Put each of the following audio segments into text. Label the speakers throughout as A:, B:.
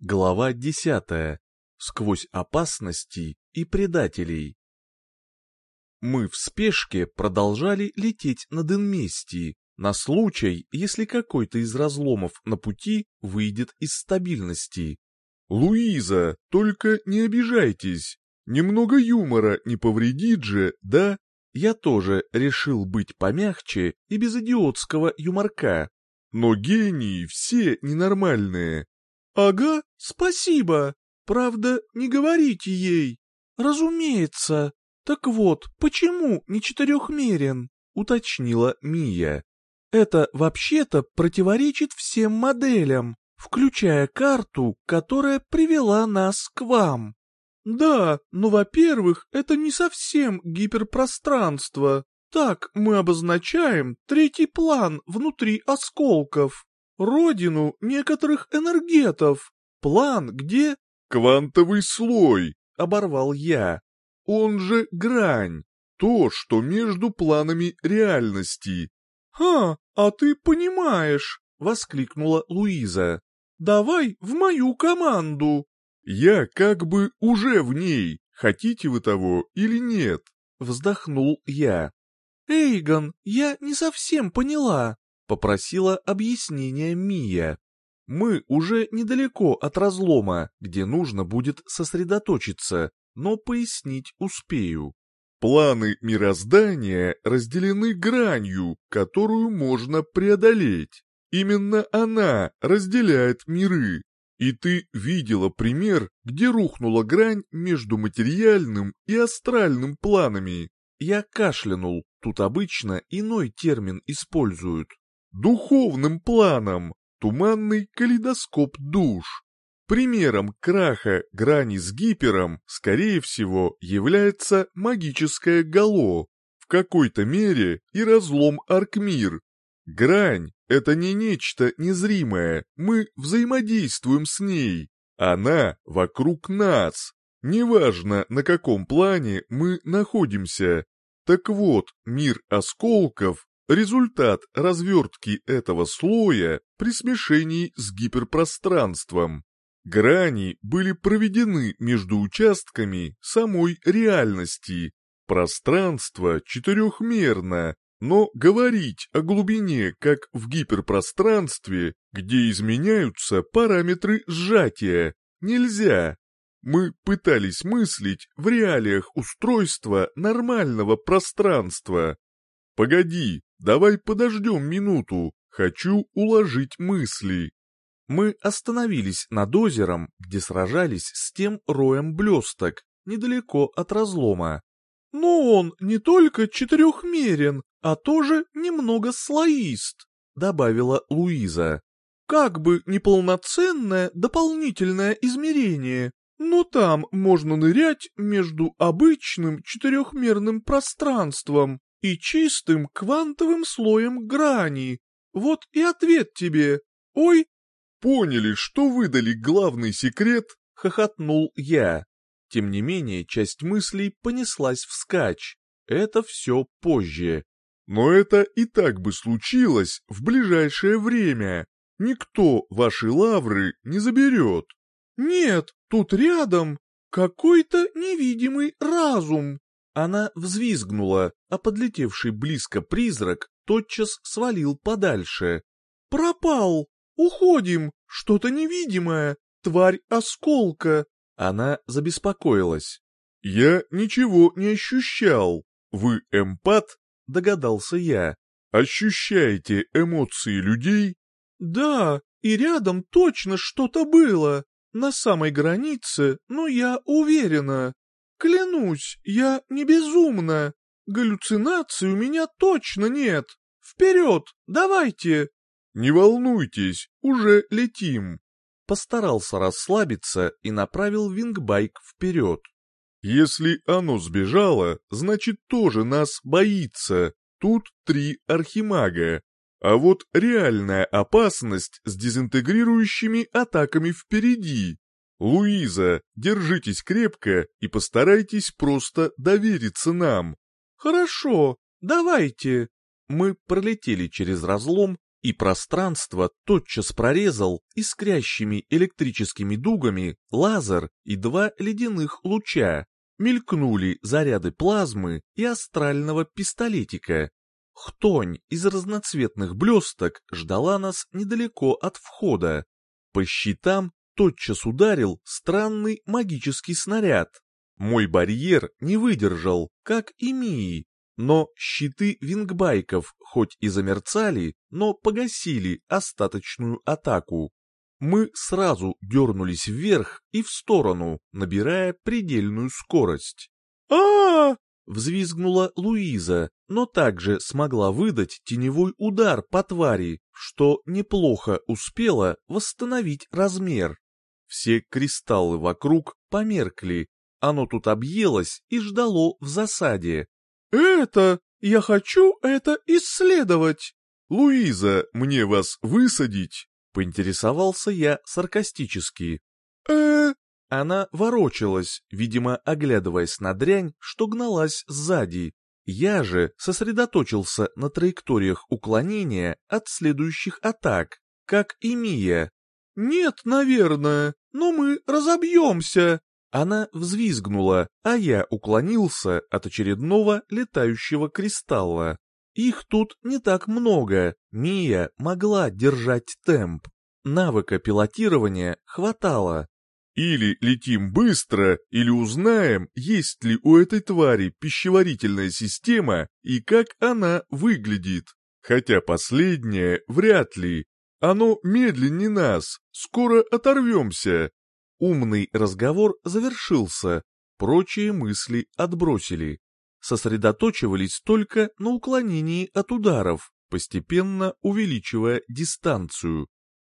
A: Глава десятая. Сквозь опасности и предателей. Мы в спешке продолжали лететь над Инместией, на случай, если какой-то из разломов на пути выйдет из стабильности.
B: «Луиза, только не обижайтесь. Немного юмора не повредит же, да?»
A: Я тоже решил быть помягче и без идиотского юморка.
B: «Но гении все ненормальные.
C: «Ага, спасибо. Правда, не говорите ей». «Разумеется. Так вот, почему не четырехмерен?» — уточнила Мия. «Это вообще-то противоречит всем моделям, включая карту, которая привела нас к вам». «Да, но, во-первых, это не совсем гиперпространство. Так мы обозначаем третий план внутри осколков родину некоторых энергетов. План где...
B: Квантовый слой,
C: оборвал я.
B: Он же грань, то, что между планами реальности.
C: «Ха, а ты понимаешь!» — воскликнула Луиза. «Давай в мою команду!»
B: «Я как бы уже в ней, хотите вы того или нет?» — вздохнул я.
C: «Эйгон, я не совсем поняла.
A: Попросила объяснения Мия. Мы уже недалеко от разлома, где нужно будет сосредоточиться, но пояснить успею.
B: Планы мироздания разделены гранью, которую можно преодолеть. Именно она разделяет миры. И ты видела пример, где рухнула грань между материальным и астральным планами.
A: Я кашлянул, тут обычно иной термин используют
B: духовным планом, туманный калейдоскоп душ. Примером краха грани с гипером, скорее всего, является магическое гало, в какой-то мере и разлом Аркмир. Грань — это не нечто незримое, мы взаимодействуем с ней. Она вокруг нас. Неважно, на каком плане мы находимся. Так вот, мир осколков Результат развертки этого слоя при смешении с гиперпространством. Грани были проведены между участками самой реальности. Пространство четырехмерно, но говорить о глубине, как в гиперпространстве, где изменяются параметры сжатия, нельзя. Мы пытались мыслить в реалиях устройства нормального пространства. Погоди, Давай подождем минуту, хочу уложить мысли.
A: Мы остановились над озером, где сражались с тем роем блесток, недалеко от разлома.
C: Но он не только четырехмерен, а тоже немного слоист, добавила Луиза. Как бы неполноценное дополнительное измерение, но там можно нырять между обычным четырехмерным пространством и чистым квантовым слоем грани. Вот и ответ тебе. Ой,
B: поняли, что выдали главный секрет,
A: хохотнул я. Тем не менее, часть мыслей понеслась вскачь. Это все позже.
B: Но это и так бы случилось в ближайшее время. Никто ваши лавры не заберет.
C: Нет, тут рядом какой-то невидимый разум.
A: Она взвизгнула, а подлетевший близко призрак тотчас свалил подальше.
C: «Пропал! Уходим! Что-то невидимое! Тварь осколка!»
A: Она забеспокоилась.
B: «Я ничего не ощущал. Вы эмпат?»
A: — догадался я.
B: «Ощущаете эмоции людей?»
C: «Да, и рядом точно что-то было. На самой границе, но я уверена. Клянусь, я не безумна. Галлюцинаций у меня точно нет. Вперед, давайте.
B: Не волнуйтесь, уже летим.
A: Постарался расслабиться и направил вингбайк вперед.
B: Если оно сбежало, значит тоже нас боится. Тут три архимага. А вот реальная опасность с дезинтегрирующими атаками впереди. «Луиза, держитесь крепко и постарайтесь просто довериться нам».
C: «Хорошо, давайте».
A: Мы пролетели через разлом и пространство тотчас прорезал искрящими электрическими дугами лазер и два ледяных луча. Мелькнули заряды плазмы и астрального пистолетика. Хтонь из разноцветных блесток ждала нас недалеко от входа. По щитам тотчас ударил странный магический снаряд. Мой барьер не выдержал, как и Мии, но щиты вингбайков хоть и замерцали, но погасили остаточную атаку. Мы сразу дернулись вверх и в сторону, набирая предельную скорость.
C: а, -а, -а
A: Взвизгнула Луиза, но также смогла выдать теневой удар по твари, что неплохо успела восстановить размер. Все кристаллы вокруг померкли, оно тут объелось и ждало в засаде.
C: «Это... я хочу это исследовать!»
B: «Луиза, мне вас высадить?»
A: — поинтересовался я саркастически.
C: э
A: Она ворочалась, видимо, оглядываясь на дрянь, что гналась сзади. Я же сосредоточился на траекториях уклонения от следующих атак, как и Мия.
C: «Нет, наверное, но мы разобьемся!»
A: Она взвизгнула, а я уклонился от очередного летающего кристалла. Их тут не так много, Мия могла держать темп. Навыка пилотирования хватало.
B: Или летим быстро, или узнаем, есть ли у этой твари пищеварительная система и как она выглядит. Хотя последнее вряд ли. Оно медленнее нас, скоро оторвемся.
A: Умный разговор завершился, прочие мысли отбросили. Сосредоточивались только на уклонении от ударов, постепенно увеличивая дистанцию.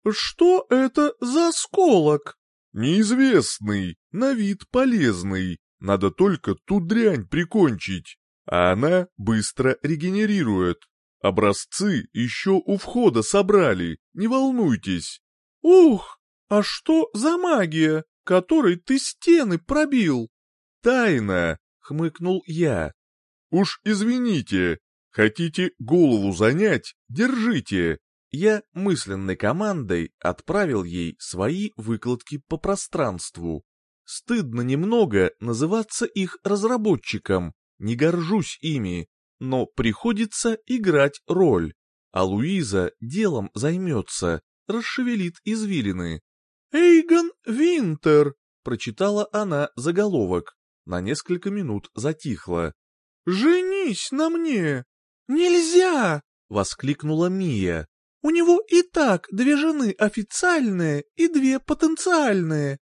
C: «Что это за осколок?»
B: «Неизвестный, на вид полезный. Надо только ту дрянь прикончить, а она быстро регенерирует. Образцы еще у входа собрали, не волнуйтесь».
C: «Ух, «А что за магия, которой ты стены пробил?»
B: «Тайна!» — хмыкнул я. «Уж извините, хотите голову занять, держите!»
A: Я мысленной командой отправил ей свои выкладки по пространству. Стыдно немного называться их разработчиком, не горжусь ими, но приходится играть роль. А Луиза делом займется, расшевелит извилины.
C: «Эйгон Винтер», —
A: прочитала она заголовок, на несколько минут затихла.
C: «Женись на мне!» «Нельзя!» — воскликнула Мия. «У него и так две жены официальные и две потенциальные».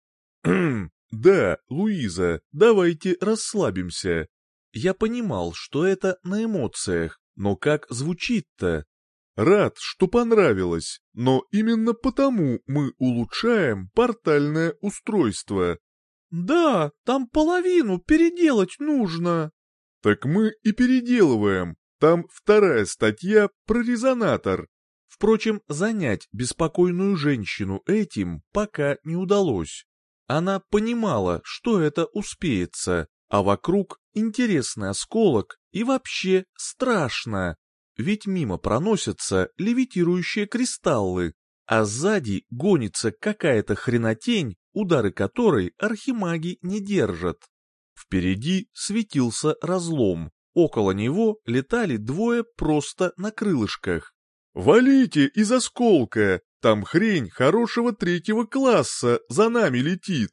B: «Хм, да, Луиза, давайте расслабимся».
A: Я понимал, что это на эмоциях, но как звучит-то?
B: Рад, что понравилось, но именно потому мы улучшаем портальное устройство.
C: Да, там половину переделать нужно.
B: Так мы и переделываем. Там вторая статья про резонатор.
A: Впрочем, занять беспокойную женщину этим пока не удалось. Она понимала, что это успеется, а вокруг интересный осколок и вообще страшно ведь мимо проносятся левитирующие кристаллы, а сзади гонится какая-то хренотень, удары которой архимаги не держат. Впереди светился разлом, около него летали двое просто на крылышках.
B: «Валите из осколка! Там хрень хорошего третьего класса за нами летит!»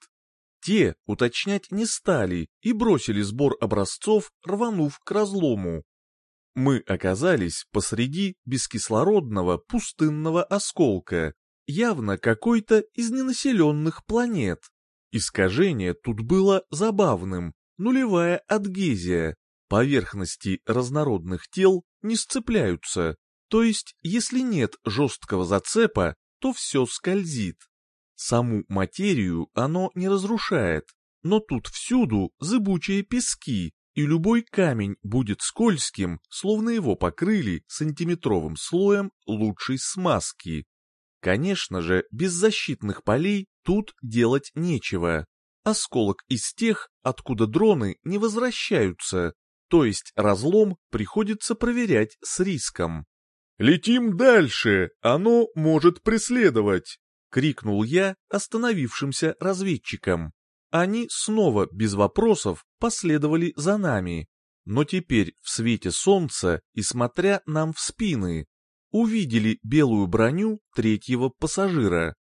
A: Те уточнять не стали и бросили сбор образцов, рванув к разлому. Мы оказались посреди бескислородного пустынного осколка, явно какой-то из ненаселенных планет. Искажение тут было забавным, нулевая адгезия. Поверхности разнородных тел не сцепляются, то есть если нет жесткого зацепа, то все скользит. Саму материю оно не разрушает, но тут всюду зыбучие пески, и любой камень будет скользким, словно его покрыли сантиметровым слоем лучшей смазки. Конечно же, без защитных полей тут делать нечего. Осколок из тех, откуда дроны не возвращаются, то есть разлом приходится проверять с риском.
B: «Летим дальше, оно может преследовать!»
A: — крикнул я остановившимся разведчикам. Они снова без вопросов последовали за нами, но теперь в свете солнца и смотря нам в спины, увидели белую броню третьего пассажира.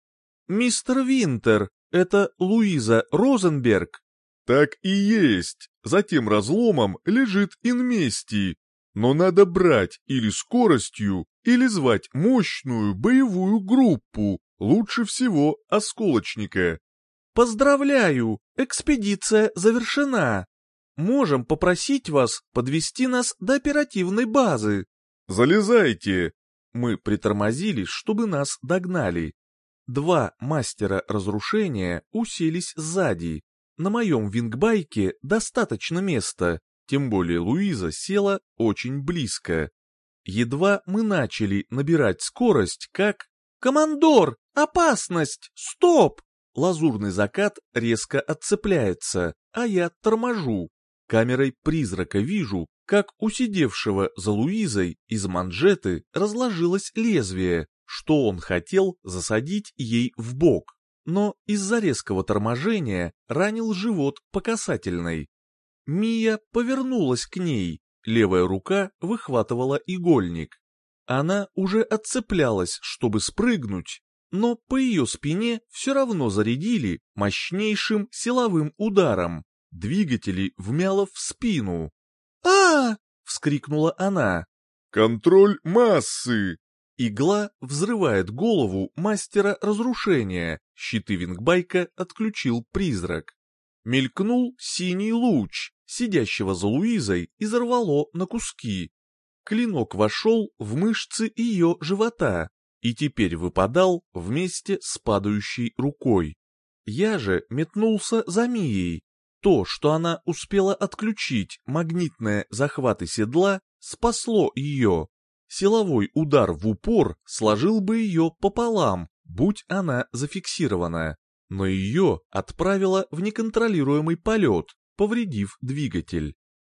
A: «Мистер Винтер, это Луиза Розенберг?»
B: «Так и есть. За тем разломом лежит инмести. Но надо брать или скоростью, или звать мощную боевую группу, лучше всего осколочника».
A: «Поздравляю! Экспедиция завершена! Можем попросить вас подвести нас до оперативной базы».
B: «Залезайте!»
A: Мы притормозили, чтобы нас догнали. Два мастера разрушения уселись сзади. На моем вингбайке достаточно места, тем более Луиза села очень близко. Едва мы начали набирать скорость, как... «Командор! Опасность! Стоп!» Лазурный закат резко отцепляется, а я торможу. Камерой призрака вижу, как у сидевшего за Луизой из манжеты разложилось лезвие, что он хотел засадить ей в бок, но из-за резкого торможения ранил живот по касательной. Мия повернулась к ней, левая рука выхватывала игольник. Она уже отцеплялась, чтобы спрыгнуть, но по ее спине все равно зарядили мощнейшим силовым ударом. Двигатели вмяло в спину, а, вскрикнула она.
B: «Контроль массы!»
A: Игла взрывает голову мастера разрушения, щиты вингбайка отключил призрак. Мелькнул синий луч, сидящего за Луизой, и зарвало на куски. Клинок вошел в мышцы ее живота и теперь выпадал вместе с падающей рукой. Я же метнулся за Мией, то, что она успела отключить магнитные захваты седла, спасло ее. Силовой удар в упор сложил бы ее пополам, будь она зафиксирована, но ее отправило в неконтролируемый полет, повредив двигатель.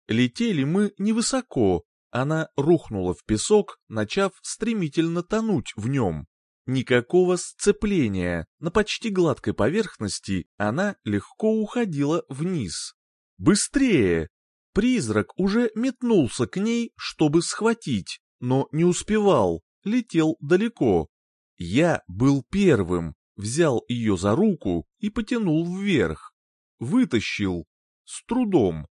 A: Летели мы невысоко, она рухнула в песок, начав стремительно тонуть в нем. Никакого сцепления, на почти гладкой поверхности она легко уходила вниз. «Быстрее!» Призрак уже метнулся к ней, чтобы схватить, но не успевал, летел далеко. Я был первым, взял ее за руку и потянул вверх. Вытащил. С трудом.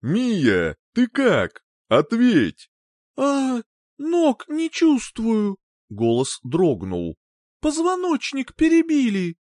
B: «Мия, ты как? Ответь!»
C: «А, ног не чувствую»,
A: Голос дрогнул.
C: «Позвоночник перебили!»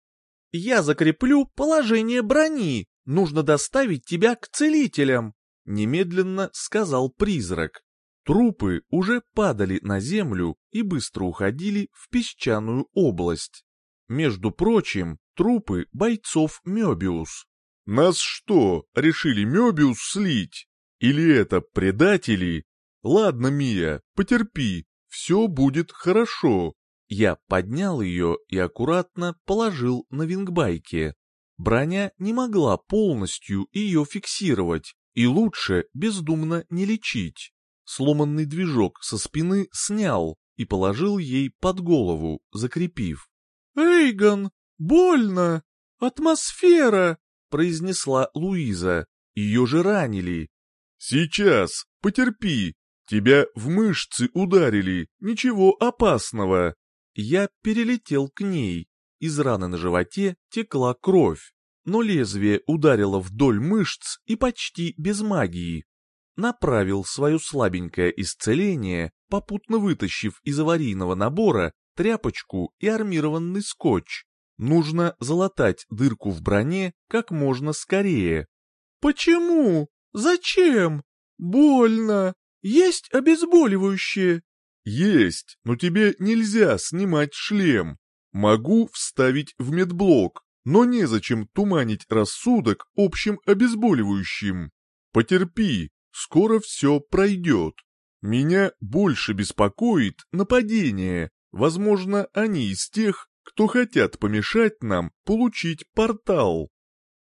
A: «Я закреплю положение брони. Нужно доставить тебя к целителям!» Немедленно сказал призрак. Трупы уже падали на землю и быстро уходили в песчаную область. Между прочим, трупы бойцов Мёбиус.
B: «Нас что, решили Мёбиус слить? Или это предатели? Ладно, Мия, потерпи, все будет хорошо».
A: Я поднял ее и аккуратно положил на вингбайке. Броня не могла полностью ее фиксировать, и лучше бездумно не лечить. Сломанный движок со спины снял и положил ей под голову, закрепив.
C: «Эйгон, больно! Атмосфера!»
A: — произнесла Луиза. Ее же ранили.
B: «Сейчас, потерпи, Тебя в мышцы ударили, ничего опасного.
A: Я перелетел к ней. Из раны на животе текла кровь, но лезвие ударило вдоль мышц и почти без магии. Направил свое слабенькое исцеление, попутно вытащив из аварийного набора тряпочку и армированный скотч. Нужно залатать дырку в броне как можно скорее.
C: «Почему? Зачем? Больно!» Есть обезболивающее?»
B: «Есть, но тебе нельзя снимать шлем. Могу вставить в медблок, но незачем туманить рассудок общим обезболивающим. Потерпи, скоро все пройдет. Меня больше беспокоит нападение. Возможно, они из тех, кто хотят помешать нам получить портал.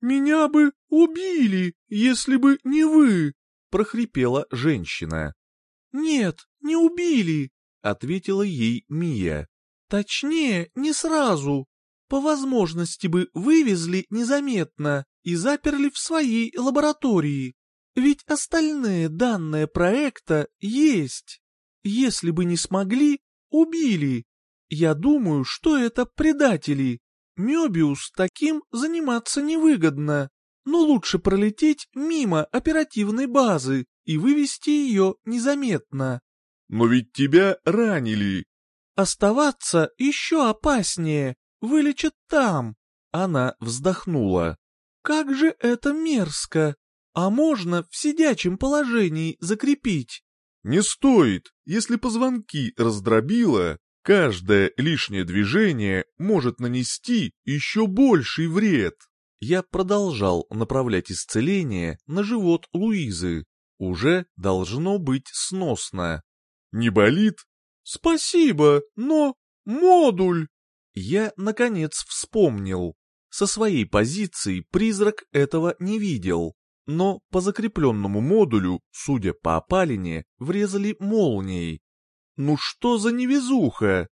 C: «Меня бы убили, если бы не вы!»
A: прохрипела женщина.
C: «Нет, не убили.
A: — ответила ей Мия.
C: «Точнее, не сразу. По возможности бы вывезли незаметно и заперли в своей лаборатории. Ведь остальные данные проекта есть. Если бы не смогли, убили. Я думаю, что это предатели. Мёбиус таким заниматься невыгодно, но лучше пролететь мимо оперативной базы и вывести ее незаметно.
B: Но ведь тебя ранили.
C: Оставаться еще опаснее, вылечат там.
A: Она вздохнула.
C: Как же это мерзко! А можно в сидячем положении закрепить?
B: Не стоит, если позвонки раздробило, каждое лишнее движение может нанести еще больший вред.
A: Я продолжал направлять исцеление на живот Луизы. Уже должно быть сносно.
B: Не болит?
C: Спасибо, но модуль.
A: Я, наконец, вспомнил. Со своей позиции призрак этого не видел, но по закрепленному модулю, судя по опалине, врезали молнией. Ну что за невезуха?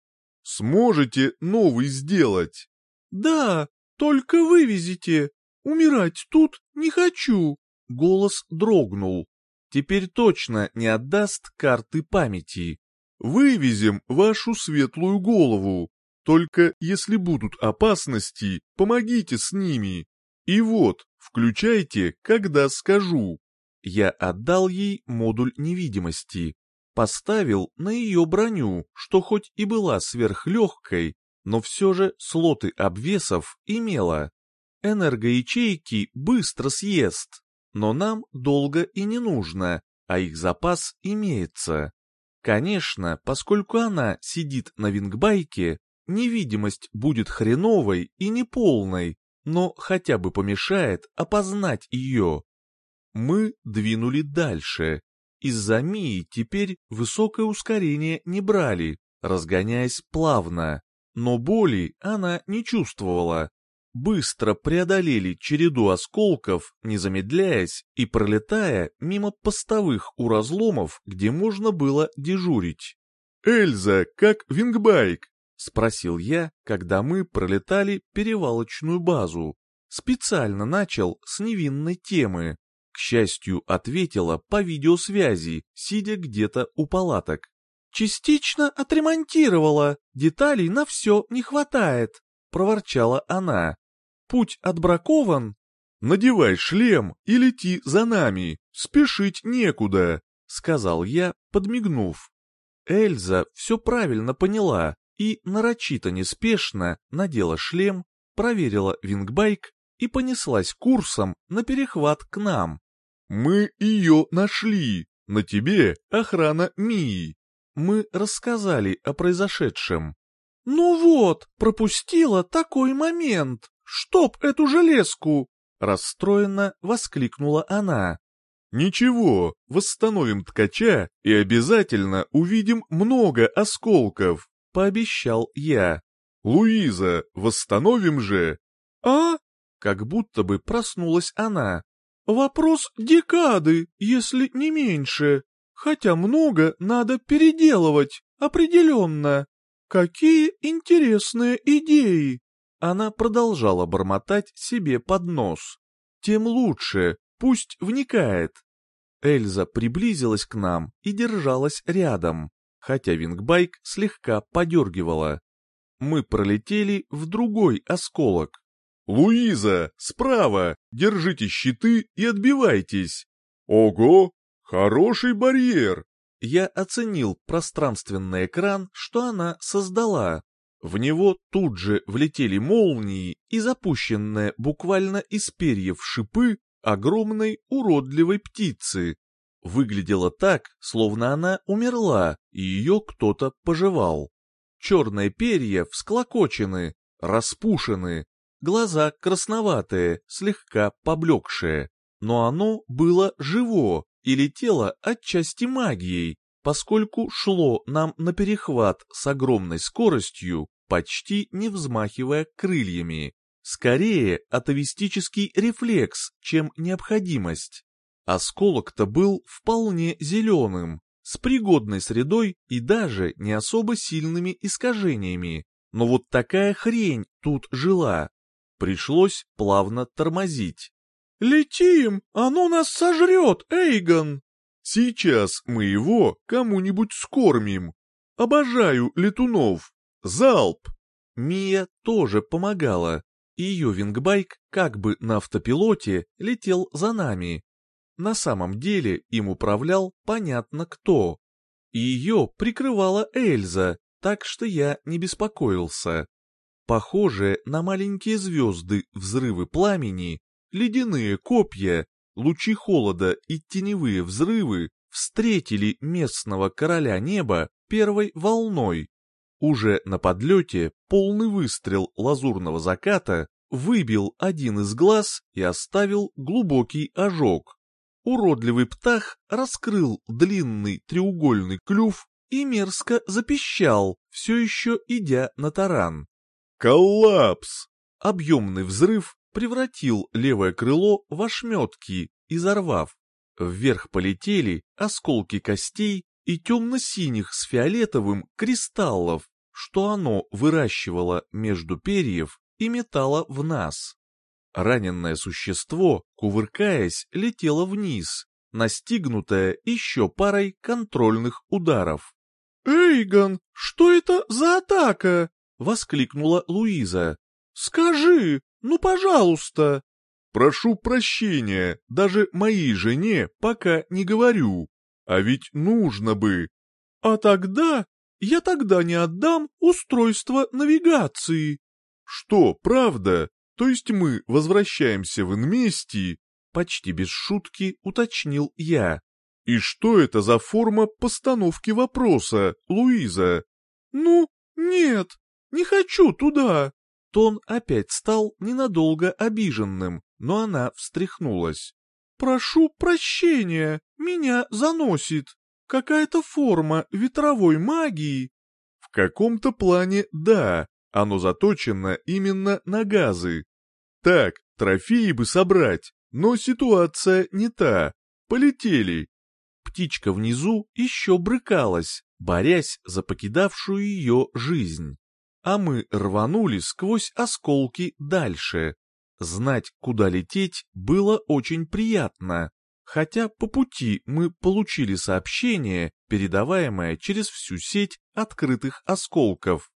B: Сможете новый сделать?
C: Да, только вывезите. Умирать тут не хочу.
A: Голос дрогнул. Теперь точно не отдаст карты памяти.
B: Вывезем вашу светлую голову. Только если будут опасности, помогите с ними. И вот, включайте, когда скажу.
A: Я отдал ей модуль невидимости. Поставил на ее броню, что хоть и была сверхлегкой, но все же слоты обвесов имела. Энергоячейки быстро съест, но нам долго и не нужно, а их запас имеется. Конечно, поскольку она сидит на вингбайке, невидимость будет хреновой и неполной, но хотя бы помешает опознать ее. Мы двинули дальше. Из-за Мии теперь высокое ускорение не брали, разгоняясь плавно, но боли она не чувствовала. Быстро преодолели череду осколков, не замедляясь и пролетая мимо постовых у разломов, где можно было дежурить.
B: «Эльза, как вингбайк?»
A: — спросил я, когда мы пролетали перевалочную базу. Специально начал с невинной темы. К счастью, ответила по видеосвязи, сидя где-то у палаток.
C: «Частично отремонтировала, деталей на все не хватает», — проворчала она. «Путь отбракован?»
B: «Надевай шлем и лети за нами, спешить некуда», — сказал я, подмигнув.
A: Эльза все правильно поняла и нарочито неспешно надела шлем, проверила вингбайк и понеслась курсом на перехват к нам.
B: «Мы ее нашли! На тебе охрана Мии!»
A: Мы рассказали о произошедшем.
C: «Ну вот, пропустила такой момент! Чтоб эту железку!»
A: Расстроенно воскликнула она.
B: «Ничего, восстановим ткача и обязательно увидим много осколков!» — пообещал я. «Луиза, восстановим же!»
C: «А?»
A: Как будто бы проснулась она.
C: «Вопрос декады, если не меньше. Хотя много надо переделывать, определенно. Какие интересные идеи!»
A: Она продолжала бормотать себе под нос. «Тем лучше, пусть вникает». Эльза приблизилась к нам и держалась рядом хотя вингбайк слегка подергивала. Мы пролетели в другой осколок.
B: «Луиза, справа! Держите щиты и отбивайтесь!» «Ого! Хороший барьер!»
A: Я оценил пространственный экран, что она создала. В него тут же влетели молнии и запущенные буквально из перьев шипы огромной уродливой птицы. Выглядела так, словно она умерла, и ее кто-то пожевал. Черные перья всклокочены, распушены, глаза красноватые, слегка поблекшие. Но оно было живо и летело отчасти магией, поскольку шло нам на перехват с огромной скоростью, почти не взмахивая крыльями. Скорее атовистический рефлекс, чем необходимость. Осколок-то был вполне зеленым, с пригодной средой и даже не особо сильными искажениями. Но вот такая хрень тут жила. Пришлось плавно тормозить.
C: «Летим! Оно нас сожрет, Эйгон!»
B: «Сейчас мы его кому-нибудь скормим. Обожаю летунов. Залп!»
A: Мия тоже помогала. Ее вингбайк как бы на автопилоте летел за нами. На самом деле им управлял понятно кто. Ее прикрывала Эльза, так что я не беспокоился. Похожие на маленькие звезды взрывы пламени, ледяные копья, лучи холода и теневые взрывы встретили местного короля неба первой волной. Уже на подлете полный выстрел лазурного заката выбил один из глаз и оставил глубокий ожог. Уродливый птах раскрыл длинный треугольный клюв и мерзко запищал, все еще идя на таран.
B: «Коллапс!»
A: Объемный взрыв превратил левое крыло в ошметки, изорвав. Вверх полетели осколки костей и темно-синих с фиолетовым кристаллов, что оно выращивало между перьев и метало в нас. Раненное существо, кувыркаясь, летело вниз, настигнутое еще парой контрольных ударов.
C: «Эйгон, что это за атака?»
A: — воскликнула Луиза.
C: «Скажи, ну пожалуйста!»
B: «Прошу прощения, даже моей жене пока не говорю. А ведь нужно бы».
C: «А тогда я тогда не отдам устройство навигации».
B: «Что, правда? То есть мы возвращаемся в Инместии?»
A: Почти без шутки уточнил я.
B: «И что это за форма постановки вопроса, Луиза?»
C: «Ну, нет, не хочу туда».
A: Тон опять стал ненадолго обиженным, но она встряхнулась.
C: «Прошу прощения, меня заносит. Какая-то форма ветровой магии».
B: «В каком-то плане да, оно заточено именно на газы. Так, трофеи бы собрать, но ситуация не та. Полетели».
A: Птичка внизу еще брыкалась, борясь за покидавшую ее жизнь. А мы рванули сквозь осколки дальше. Знать, куда лететь, было очень приятно, хотя по пути мы получили сообщение, передаваемое через всю сеть открытых осколков.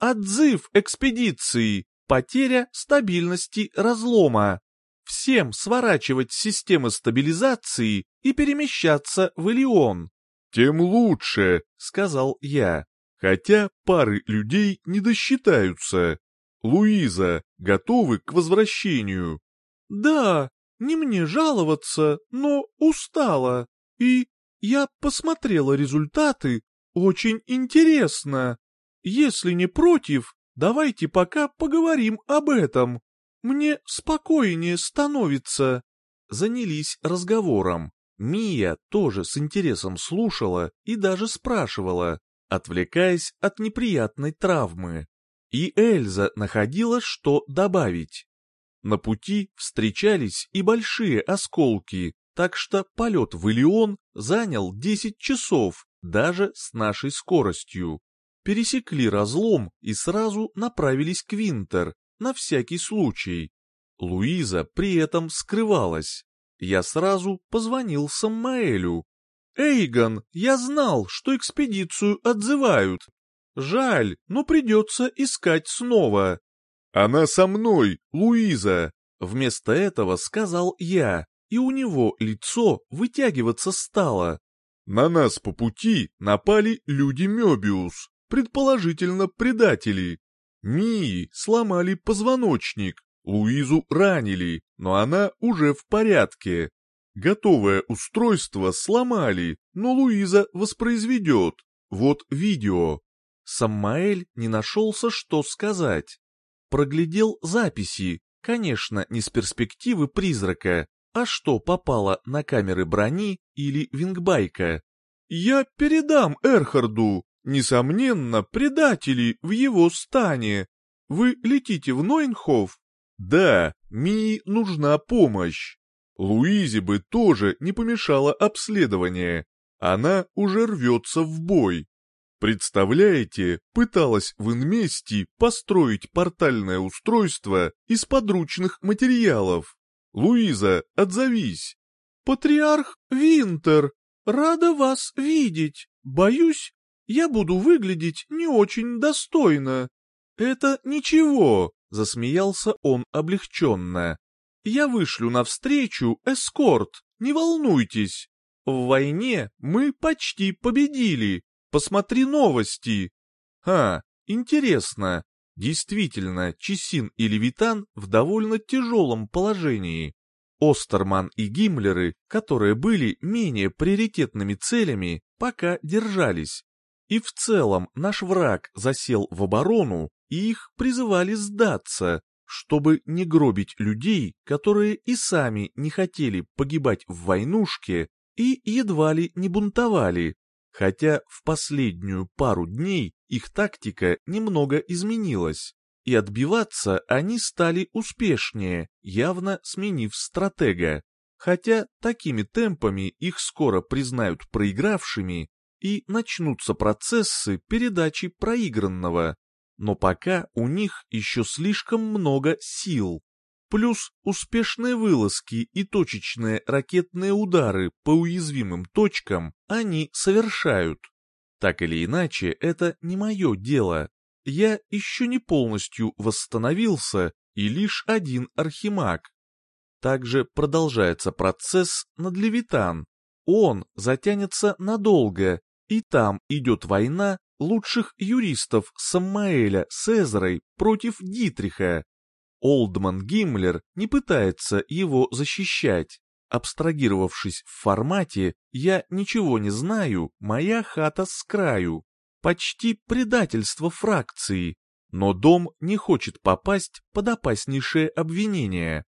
A: Отзыв экспедиции, потеря стабильности разлома. Всем сворачивать системы стабилизации и перемещаться в Элион.
B: «Тем лучше», —
A: сказал я.
B: «Хотя пары людей не досчитаются. Луиза, готовы к возвращению?»
C: «Да, не мне жаловаться, но устала. И я посмотрела результаты, очень интересно. Если не против, давайте пока поговорим об этом. Мне спокойнее становится».
A: Занялись разговором. Мия тоже с интересом слушала и даже спрашивала, отвлекаясь от неприятной травмы. И Эльза находила, что добавить. На пути встречались и большие осколки, так что полет в Илион занял 10 часов, даже с нашей скоростью. Пересекли разлом и сразу направились к Винтер, на всякий случай. Луиза при этом скрывалась. Я сразу позвонил Саммаэлю. «Эйгон, я знал, что экспедицию отзывают. Жаль, но придется искать снова».
B: «Она со мной, Луиза!»
A: Вместо этого сказал я, и у него лицо вытягиваться стало.
B: «На нас по пути напали люди Мёбиус, предположительно предатели. Мии сломали позвоночник, Луизу ранили, но она уже в порядке. Готовое устройство сломали, но Луиза воспроизведет. Вот видео.
A: Саммаэль не нашелся, что сказать. Проглядел записи, конечно, не с перспективы призрака, а что попало на камеры брони или вингбайка.
C: «Я передам Эрхарду, несомненно, предатели в его стане. Вы летите в Нойнхоф?»
B: «Да, Мии нужна помощь. Луизе бы тоже не помешало обследование. Она уже рвется в бой. Представляете, пыталась в инместии построить портальное устройство из подручных материалов. Луиза, отзовись.
C: Патриарх Винтер, рада вас видеть. Боюсь, я буду выглядеть не очень достойно. Это ничего, засмеялся он облегченно. Я вышлю навстречу эскорт, не волнуйтесь. В войне мы почти победили, Посмотри новости. Ха, интересно. Действительно, Чесин и Левитан в довольно тяжелом положении. Остерман и Гиммлеры, которые были менее приоритетными целями, пока держались. И в целом наш враг засел в оборону, и их призывали сдаться, чтобы не гробить людей, которые и сами не хотели погибать в войнушке и едва ли не бунтовали, хотя в последнюю пару дней их тактика немного изменилась, и отбиваться они стали успешнее, явно сменив стратега. Хотя такими темпами их скоро признают проигравшими, и начнутся процессы передачи проигранного. Но пока у них еще слишком много сил, плюс успешные вылазки и точечные ракетные удары по уязвимым точкам они совершают. Так или иначе, это не мое дело. Я еще не полностью восстановился и лишь один архимаг. Также продолжается процесс над Левитан. Он затянется надолго, и там идет война лучших юристов Саммаэля с Эзрой против Дитриха, Олдман Гиммлер не пытается его защищать. Абстрагировавшись в формате «я ничего не знаю, моя хата с краю», почти предательство фракции, но дом не хочет попасть под опаснейшее обвинение.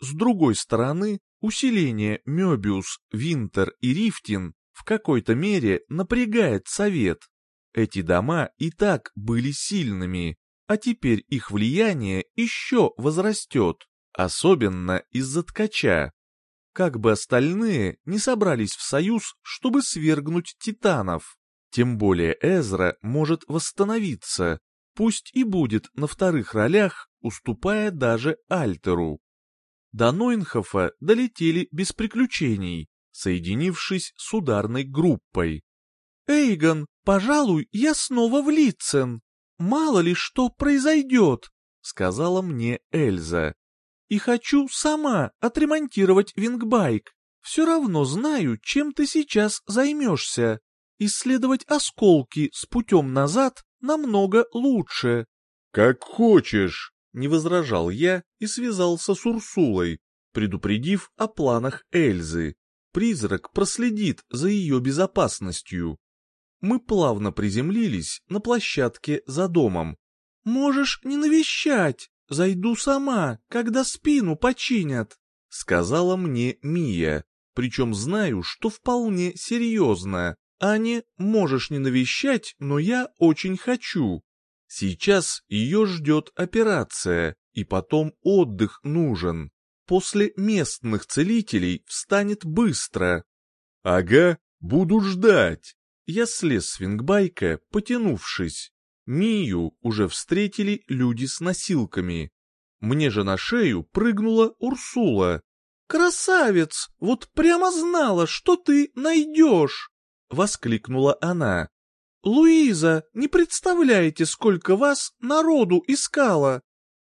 C: С другой стороны, усиление Мёбиус, Винтер и Рифтин в какой-то мере напрягает совет. Эти дома и так были сильными, а теперь их влияние еще возрастет, особенно из-за ткача. Как бы остальные не собрались в союз, чтобы свергнуть титанов. Тем более Эзра может восстановиться, пусть и будет на вторых ролях, уступая даже Альтеру. До Нойнхофа долетели без приключений, соединившись с ударной группой. «Эйгон, пожалуй, я снова в Литцен», «Мало ли что произойдет», — сказала мне Эльза. «И хочу сама отремонтировать вингбайк. Все равно знаю, чем ты сейчас займешься. Исследовать осколки с путем назад намного лучше».
B: «Как хочешь», —
A: не возражал я и связался с Урсулой, предупредив о планах Эльзы. Призрак проследит за ее безопасностью мы плавно приземлились на площадке за домом. «Можешь не навещать, зайду сама, когда спину починят», — сказала мне Мия, причем знаю, что вполне серьезно, а «можешь не навещать, но я очень хочу». Сейчас ее ждет операция, и потом отдых нужен. После местных целителей встанет быстро.
B: «Ага, буду ждать»,
A: я слез с вингбайка, потянувшись. Мию уже встретили люди с носилками. Мне же на шею прыгнула Урсула. «Красавец! Вот прямо знала, что ты найдешь!» — воскликнула она. «Луиза, не представляете, сколько вас народу искала!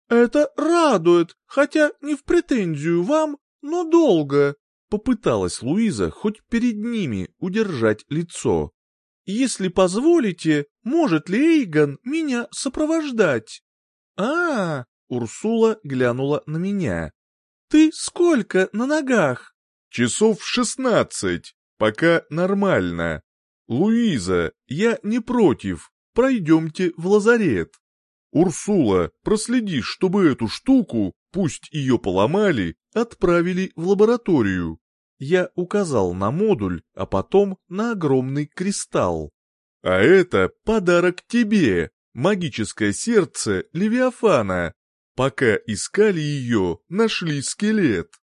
A: Это радует, хотя не в претензию вам, но долго!» Попыталась Луиза хоть перед ними удержать лицо. Если позволите, может ли Эйгон меня сопровождать? А, -а, -а Урсула глянула на меня. Ты сколько на ногах?
B: Часов шестнадцать, пока нормально. Луиза, я не против, пройдемте в лазарет. Урсула, проследи, чтобы эту штуку, пусть ее поломали, отправили в лабораторию.
A: Я указал на модуль, а потом на огромный кристалл.
B: «А это подарок тебе, магическое сердце Левиафана. Пока искали ее, нашли скелет».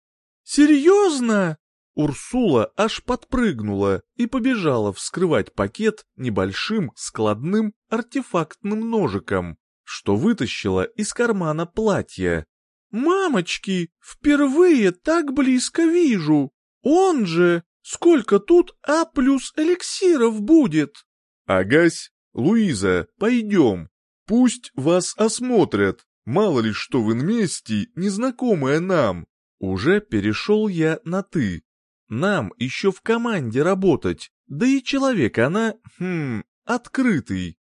C: «Серьезно?»
A: Урсула аж подпрыгнула и побежала вскрывать пакет небольшим складным артефактным ножиком, что вытащила из кармана платья. «Мамочки, впервые так близко вижу! Он же! Сколько тут А плюс эликсиров будет?»
B: «Агась, Луиза, пойдем. Пусть вас осмотрят. Мало ли что в инместии, незнакомое нам».
A: Уже перешел я на «ты». Нам еще в команде работать, да и человек она, хм, открытый.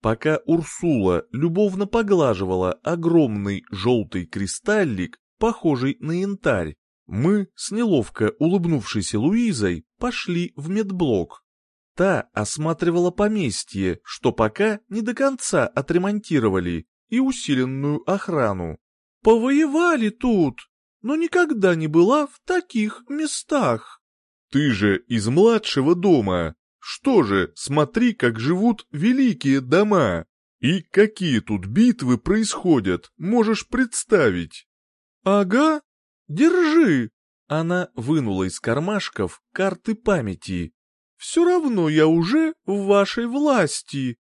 A: Пока Урсула любовно поглаживала огромный желтый кристаллик, похожий на янтарь, мы с неловко улыбнувшейся Луизой пошли в медблок. Та осматривала поместье, что пока не до конца отремонтировали, и усиленную охрану. «Повоевали тут!» но никогда не была в таких местах.
B: Ты же из младшего дома. Что же, смотри, как живут великие дома. И какие тут битвы происходят, можешь представить.
C: Ага, держи.
A: Она вынула из кармашков карты памяти.
C: Все равно я уже в вашей власти.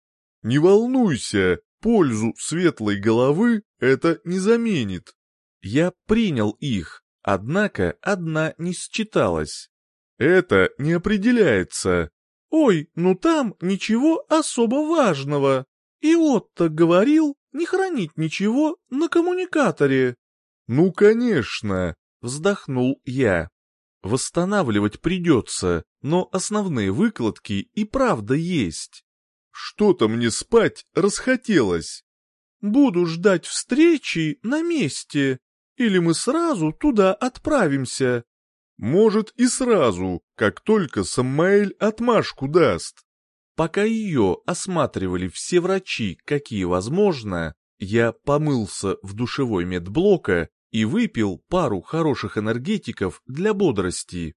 B: Не волнуйся, пользу светлой головы это не заменит.
A: Я принял их, однако одна не считалась.
B: Это не определяется.
C: Ой, ну там ничего особо важного. И Отто говорил не хранить ничего на коммуникаторе.
B: Ну, конечно,
A: вздохнул я. Восстанавливать придется, но основные выкладки и правда есть.
B: Что-то мне спать расхотелось.
C: Буду ждать встречи на месте, или мы сразу туда отправимся?»
B: «Может, и сразу, как только Самаэль отмашку даст».
A: Пока ее осматривали все врачи, какие возможно, я помылся в душевой медблока и выпил пару хороших энергетиков для бодрости.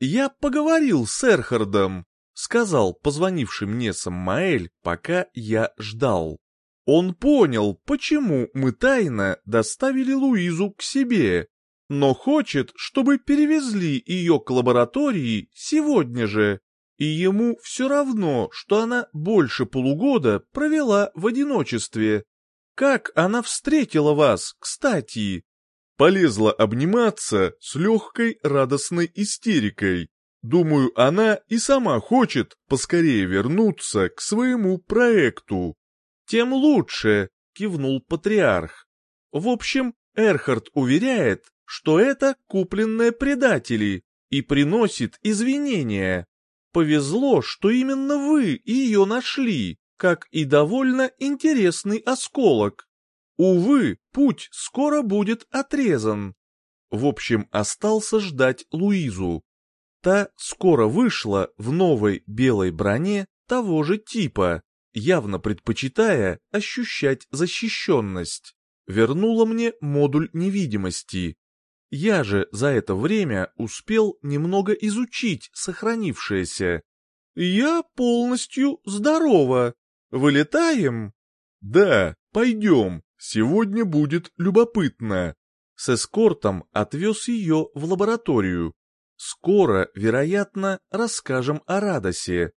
A: «Я поговорил с Эрхардом», — сказал позвонивший мне Самаэль, пока я ждал. Он понял, почему мы тайно доставили Луизу к себе, но хочет, чтобы перевезли ее к лаборатории сегодня же, и ему все равно, что она больше полугода провела в одиночестве. Как она встретила вас, кстати?
B: Полезла обниматься с легкой радостной истерикой. Думаю, она и сама хочет поскорее вернуться к своему проекту
A: тем лучше», — кивнул патриарх. «В общем, Эрхард уверяет, что это купленные предатели и приносит извинения. Повезло, что именно вы ее нашли, как и довольно интересный осколок. Увы, путь скоро будет отрезан. В общем, остался ждать Луизу. Та скоро вышла в новой белой броне того же типа, явно предпочитая ощущать защищенность, вернула мне модуль невидимости. Я же за это время успел немного изучить сохранившееся. «Я полностью здорова. Вылетаем?»
B: «Да, пойдем. Сегодня будет любопытно».
A: С эскортом отвез ее в лабораторию. Скоро, вероятно, расскажем о Радосе,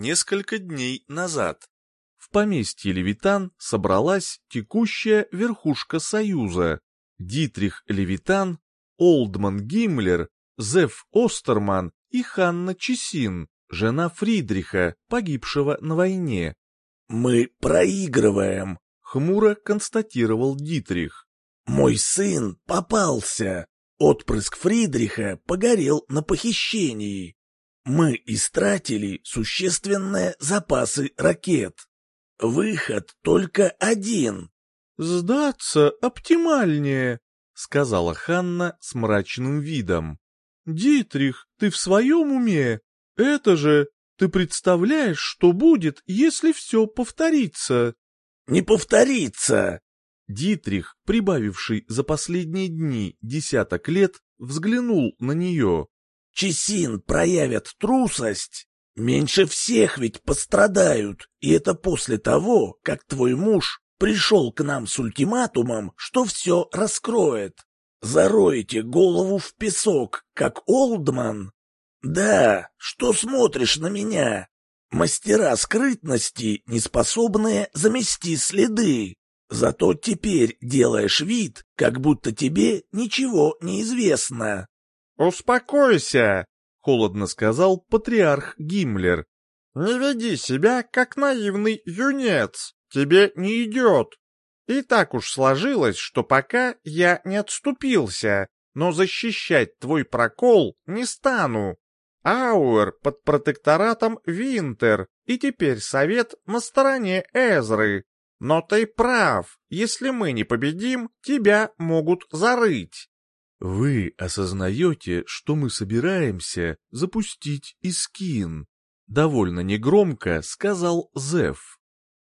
A: несколько дней назад. В поместье Левитан собралась текущая верхушка Союза. Дитрих Левитан, Олдман Гиммлер, Зеф Остерман и Ханна Чесин, жена Фридриха, погибшего на войне.
D: «Мы проигрываем», —
A: хмуро констатировал Дитрих.
D: «Мой сын попался. Отпрыск Фридриха погорел на похищении. Мы истратили существенные запасы ракет. Выход только один.
C: «Сдаться оптимальнее», — сказала Ханна с мрачным видом. «Дитрих, ты в своем уме? Это же... Ты представляешь, что будет, если все повторится?»
D: «Не повторится!»
A: Дитрих, прибавивший за последние дни десяток лет, взглянул на нее.
D: Чесин проявят трусость, Меньше всех ведь пострадают, и это после того, как твой муж пришел к нам с ультиматумом, что все раскроет. Зароете голову в песок, как Олдман? Да, что смотришь на меня? Мастера скрытности, не способные замести следы. Зато теперь делаешь вид, как будто тебе ничего не известно.
C: «Успокойся», — холодно сказал патриарх Гиммлер. «Не веди себя, как наивный юнец. Тебе не идет. И так уж сложилось, что пока я не отступился, но защищать твой прокол не стану. Ауэр под протекторатом Винтер, и теперь совет на стороне Эзры. Но ты прав, если мы не победим, тебя могут зарыть.
A: Вы осознаете, что мы собираемся запустить Искин? Довольно негромко сказал Зев.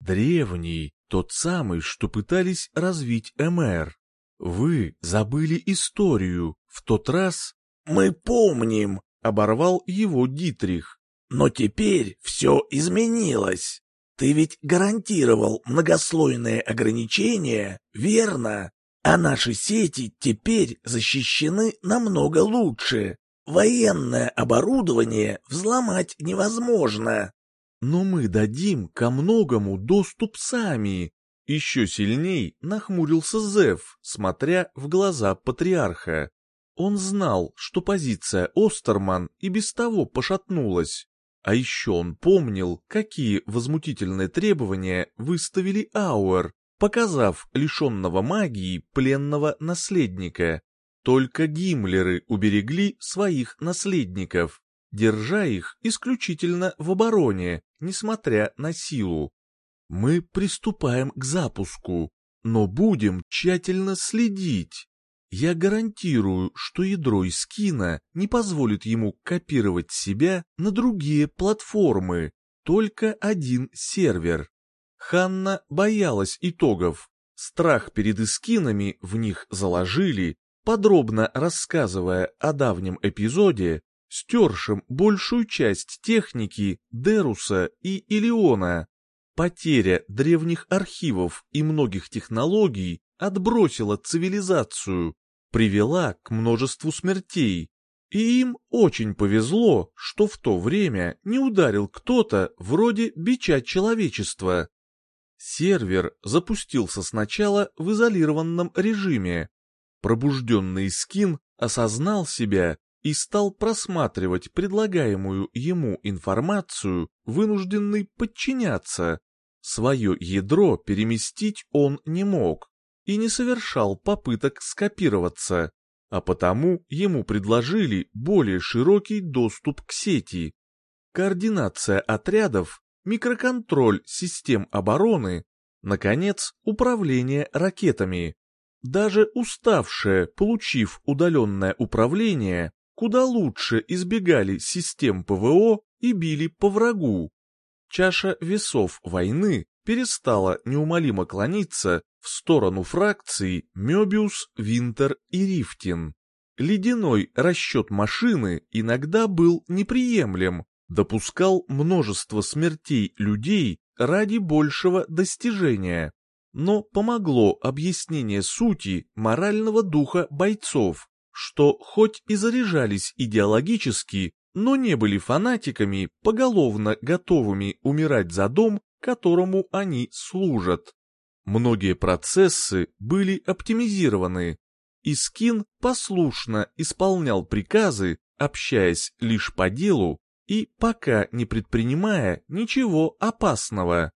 A: Древний, тот самый, что пытались развить МР. Вы забыли историю. В тот раз...
D: Мы помним, оборвал его Дитрих. Но теперь все изменилось. Ты ведь гарантировал многослойные ограничения, верно? А наши сети теперь защищены намного лучше. Военное оборудование взломать невозможно.
A: Но мы дадим ко многому доступ сами. Еще сильней нахмурился Зев, смотря в глаза патриарха. Он знал, что позиция Остерман и без того пошатнулась. А еще он помнил, какие возмутительные требования выставили Ауэр, показав лишенного магии пленного наследника. Только гиммлеры уберегли своих наследников, держа их исключительно в обороне, несмотря на силу. Мы приступаем к запуску, но будем тщательно следить. Я гарантирую, что ядро из скина не позволит ему копировать себя на другие платформы, только один сервер. Ханна боялась итогов. Страх перед эскинами в них заложили, подробно рассказывая о давнем эпизоде, стершем большую часть техники Деруса и Илиона. Потеря древних архивов и многих технологий отбросила цивилизацию, привела к множеству смертей, и им очень повезло, что в то время не ударил кто-то вроде бича человечества. Сервер запустился сначала в изолированном режиме. Пробужденный скин осознал себя и стал просматривать предлагаемую ему информацию, вынужденный подчиняться. Свое ядро переместить он не мог и не совершал попыток скопироваться, а потому ему предложили более широкий доступ к сети. Координация отрядов, микроконтроль систем обороны, наконец, управление ракетами. Даже уставшие, получив удаленное управление, куда лучше избегали систем ПВО и били по врагу. Чаша весов войны перестала неумолимо клониться в сторону фракций Мёбиус, Винтер и Рифтин. Ледяной расчет машины иногда был неприемлем, допускал множество смертей людей ради большего достижения. Но помогло объяснение сути морального духа бойцов, что хоть и заряжались идеологически, но не были фанатиками, поголовно готовыми умирать за дом, которому они служат. Многие процессы были оптимизированы, и Скин послушно исполнял приказы, общаясь лишь по делу и пока не предпринимая ничего опасного.